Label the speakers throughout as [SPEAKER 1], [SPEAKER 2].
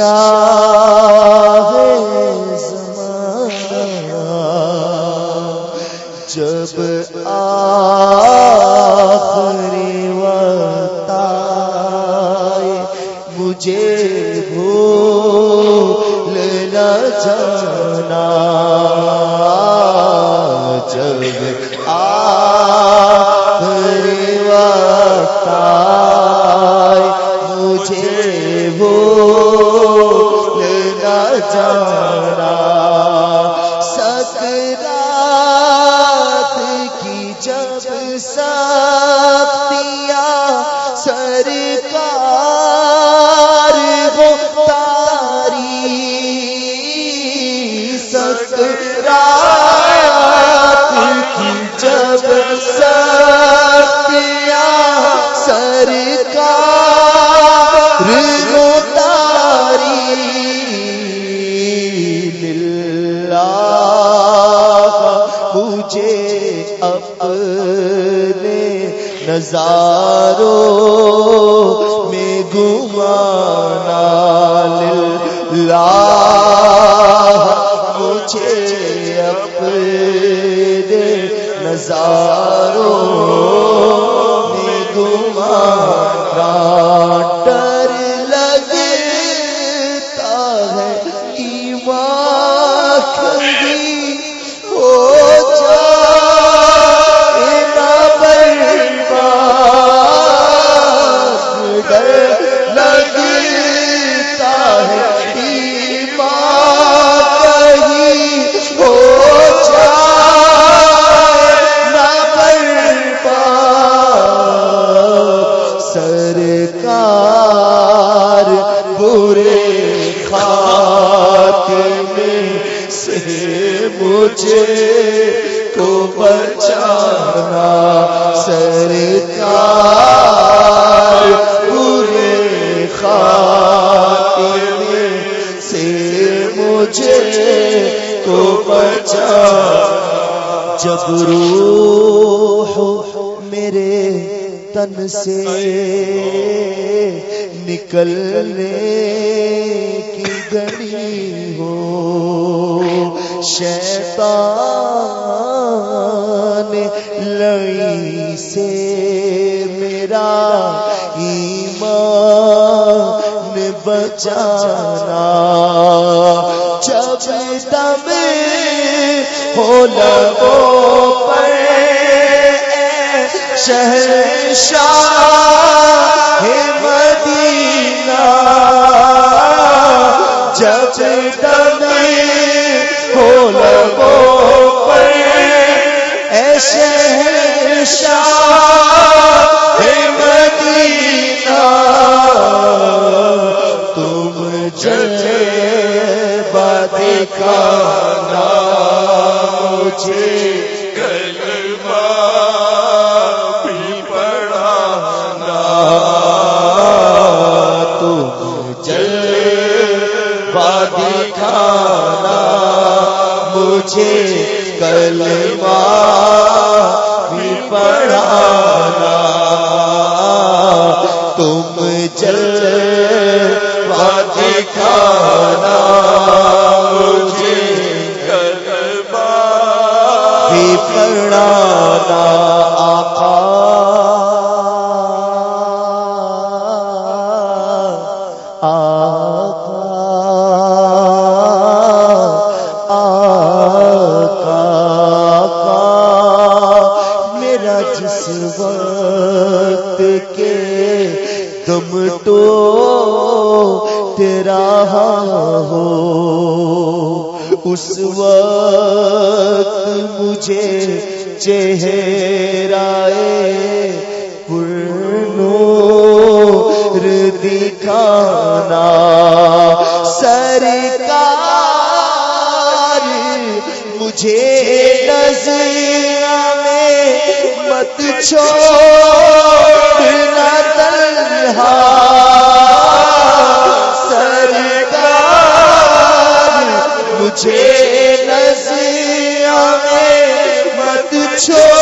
[SPEAKER 1] شاہ جب سختیاں سرکار تاری للہ مجھے اپنے نظاروں میں گمانا للہ مجھے اپنے نظاروں میں گمانا جب روح میرے تن سے نکلنے کی گڑی ہو، شیطان لئی سے میرا ایمان بچانا۔ جب دم ہو لبوں پر شہر شاہ مدینہ جب دم ہو لبوں پر اے شہر شاہ مدینہ تم جلے دکھانا
[SPEAKER 2] بھی پڑھانا
[SPEAKER 1] وقت مجھے چہرہ پرنور دکھانا۔ سرکار مجھے نظر میں مت چھوڑنا تنہا۔ سرکار مجھے مت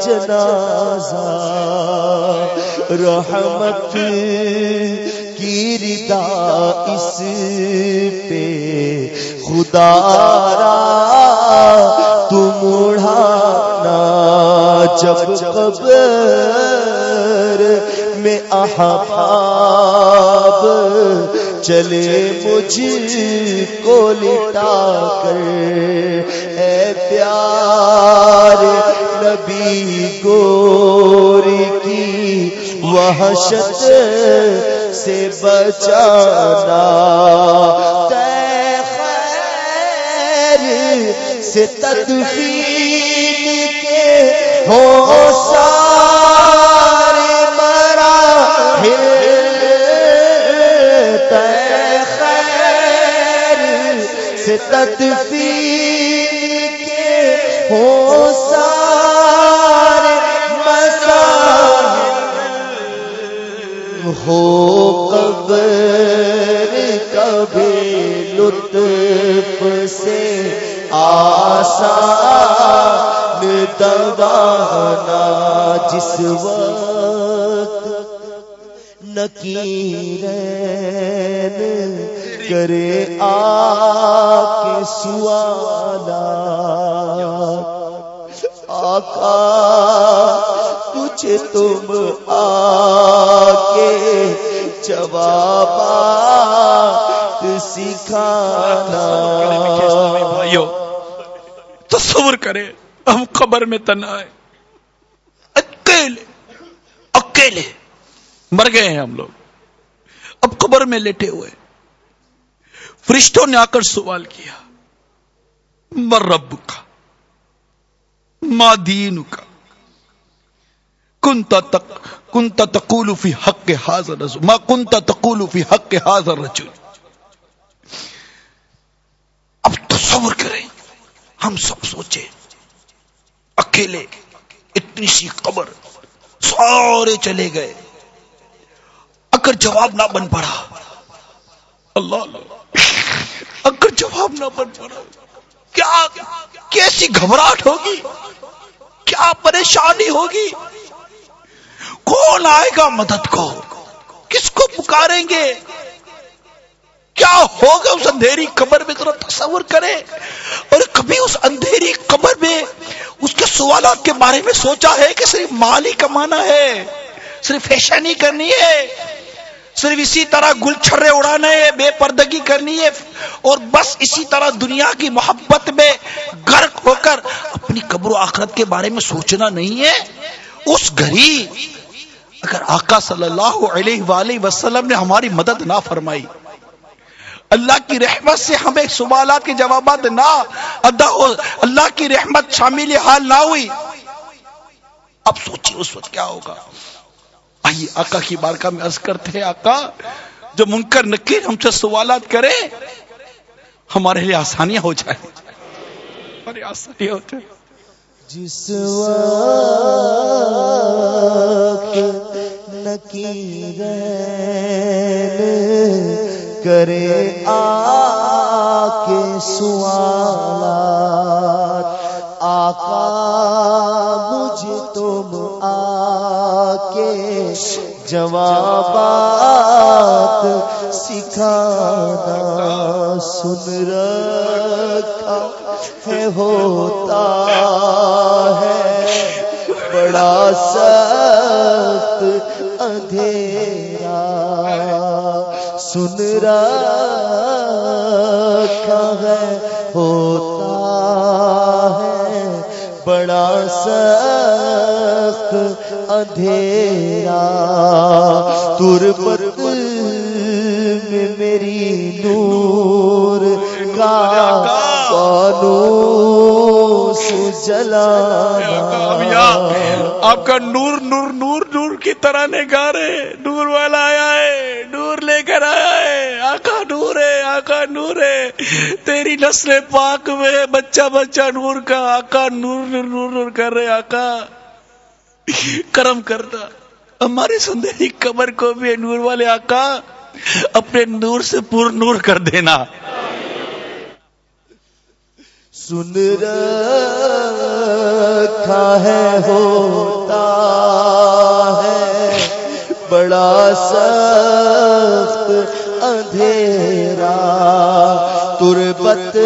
[SPEAKER 1] جنازہ، رحمت کی ردا اس پہ۔ خدا را، تم اڑانا جب قبر میں احباب چلے، مجھ کو لٹا کر نبی گوری کی وحشت سے بچانا۔ خیر سے تدفین کے ہو سارے مراحل تے خیر سے تدفین آسان دبانا جس وقت نکیرین کرے آ کے سوالات آقا، کچھ تم آ کے جوابات سکھانا۔
[SPEAKER 3] تصور کرے۔ ہم قبر میں تنا ہے اکیلے اکیلے۔ مر گئے ہیں ہم لوگ۔ اب قبر میں لیٹے ہوئے۔ فرشتوں نے آ کر سوال کیا۔ مر رب کا ما دین کا۔ کنتا تک کنتا تقول فی حق حاضر رسول۔ ما کنتا تقول فی حق حاضر رجل اب تصور کریں، ہم سب سوچے اکیلے، اتنی سی قبر، سارے چلے گئے۔ اگر جواب نہ بن پڑا، اللہ اللہ، اگر جواب نہ بن پڑا، کیا، کیسی گھبراہٹ ہوگی؟ کیا پریشانی ہوگی؟ کون آئے گا مدد کو؟ کس کو پکاریں گے؟ کیا ہوگا اس اندھیری قبر میں؟ ذرا تصور کرے اور کبھی اس اندھیری قبر میں اس کے سوالات کے بارے میں سوچا ہے کہ صرف مال ہی کمانا ہے، صرف فیشن ہی کرنی ہے، صرف اسی طرح گل چھرے اڑانا ہے، بے پردگی کرنی ہے اور بس اسی طرح دنیا کی محبت میں غرق ہو کر اپنی قبر و آخرت کے بارے میں سوچنا نہیں ہے۔ اس گھڑی اگر آقا صلی اللہ علیہ وآلہ وسلم نے ہماری مدد نہ فرمائی اللہ کی رحمت سے ہمیں سوالات کے جوابات نہ ادا ہو، اللہ کی رحمت شامل حال نہ ہوئی۔ اب سوچیے اس وقت کیا ہوگا۔ آئیے آقا کی بارکاہ میں عرض کرتے ہیں، آقا، جو منکر نکیر ہم سے سوالات کرے، ہمارے لیے آسانیاں ہو جائیں۔ ہماری آسانیاں ہو جائیں۔
[SPEAKER 1] جس وقت نکیرین کرے آ کے سوالات۔ آقا، مجھے تم آ کے جوابات سکھانا سن رکھا ہے، ہوتا ہے۔ بڑا سخت سن رکھا ہے ہوتا ہے بڑا سخت اندھیرا تربت فانوس جلانا
[SPEAKER 3] آپ کا نور نور نور نور کی طرح نے گا رہے نور والا آیا ہے، نور لے کر آیا ہے۔ آقا نور ہے، آقا نور ہے۔ تیری نسل پاک میں بچہ بچہ نور کا۔ آقا نور نور نور نور کر رہے آقا۔ کرم کرنا ہمارے سندری کمر کو بھی نور والے آقا، اپنے نور سے پور نور کر دینا۔
[SPEAKER 1] سن رکھا ہے ہوتا ہے۔ بڑا سخت اندھیرا تربت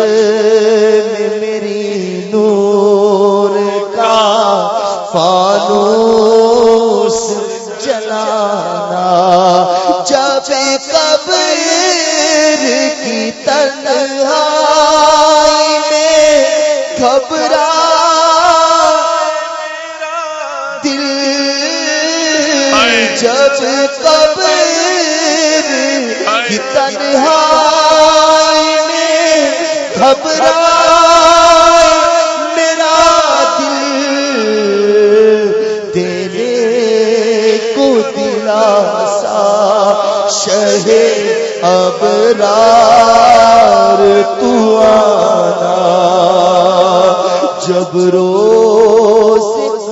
[SPEAKER 1] جب قبر کی تنہائی میں گھبرا میرا دل دینے کو دلاسا شہ ابرار تو آنا جب روز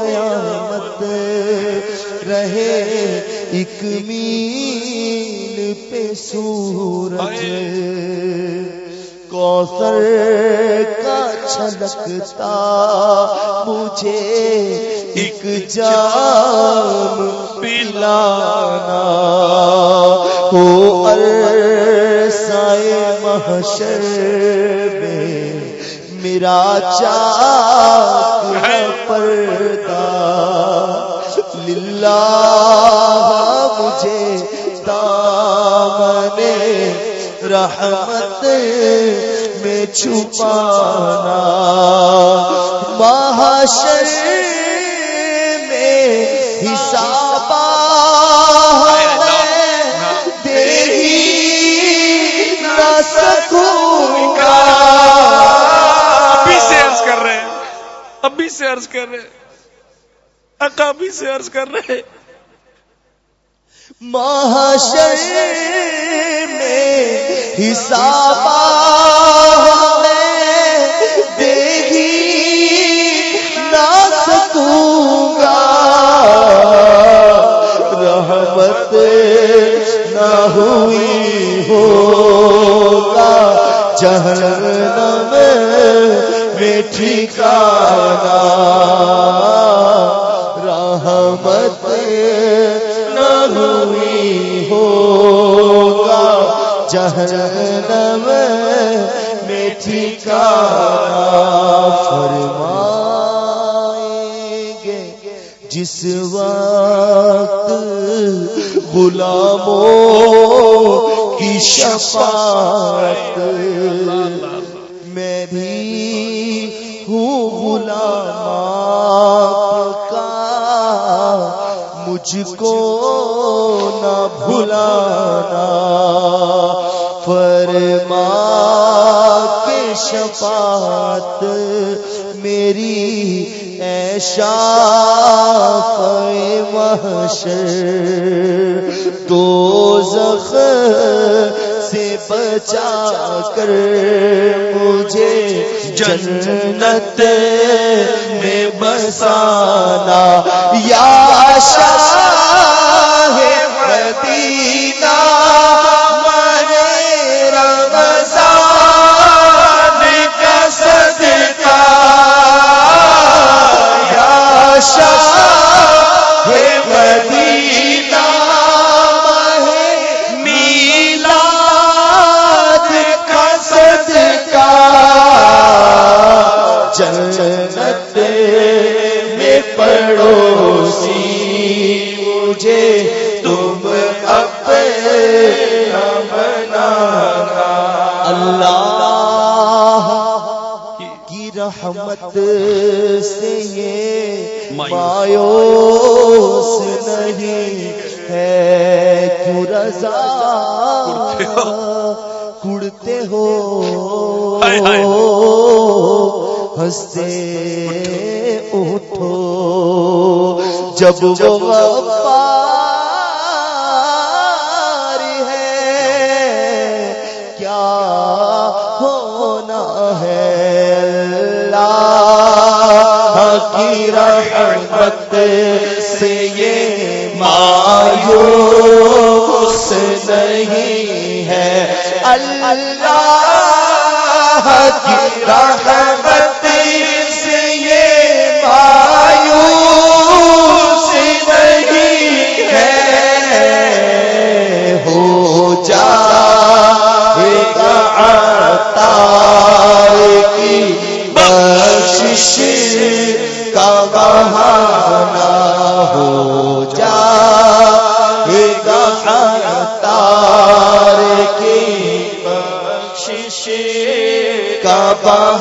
[SPEAKER 1] کوثر کا چھلکتا، مجھے ایک جام پلانا۔ ہو عرصائے محشر میں میرا چاک ہے پردہ۔ للہ، مجھے دامن رحمت چھپانا۔ محشر میں حساب دیہی نہ سکوں گا
[SPEAKER 3] ابھی سے عرض کر رہے ہیں۔ ابھی سے عرض کر رہے ہیں۔ اکا ابھی سے عرض کر رہے ہیں۔
[SPEAKER 1] محشر میں حساب دیکھی نہ سکوں گا۔ رحمت نہ ہوئی ہوگا جہنم میں ٹھکانا۔ جہنم میں ٹھکانا فرمائیں گے۔ جس وقت غلاموں کی شفاعت میں بھی ہوں غلام کا، مجھ کو نہ بھلانا میری ایشا محشر دو زخ سے بچا کر مجھے جنت میں بسانا یا شاہ جنت میں پڑوسی مجھے تم اپنا بنانا۔ اللہ کی رحمت سے یہ مایوس۔ اٹھو۔ جب وہ غفار ہے کیا ہونا ہے؟ اللہ کی رحمت رحمت سے یہ مایوس نہیں ہے۔ اللہ کی رحمت تار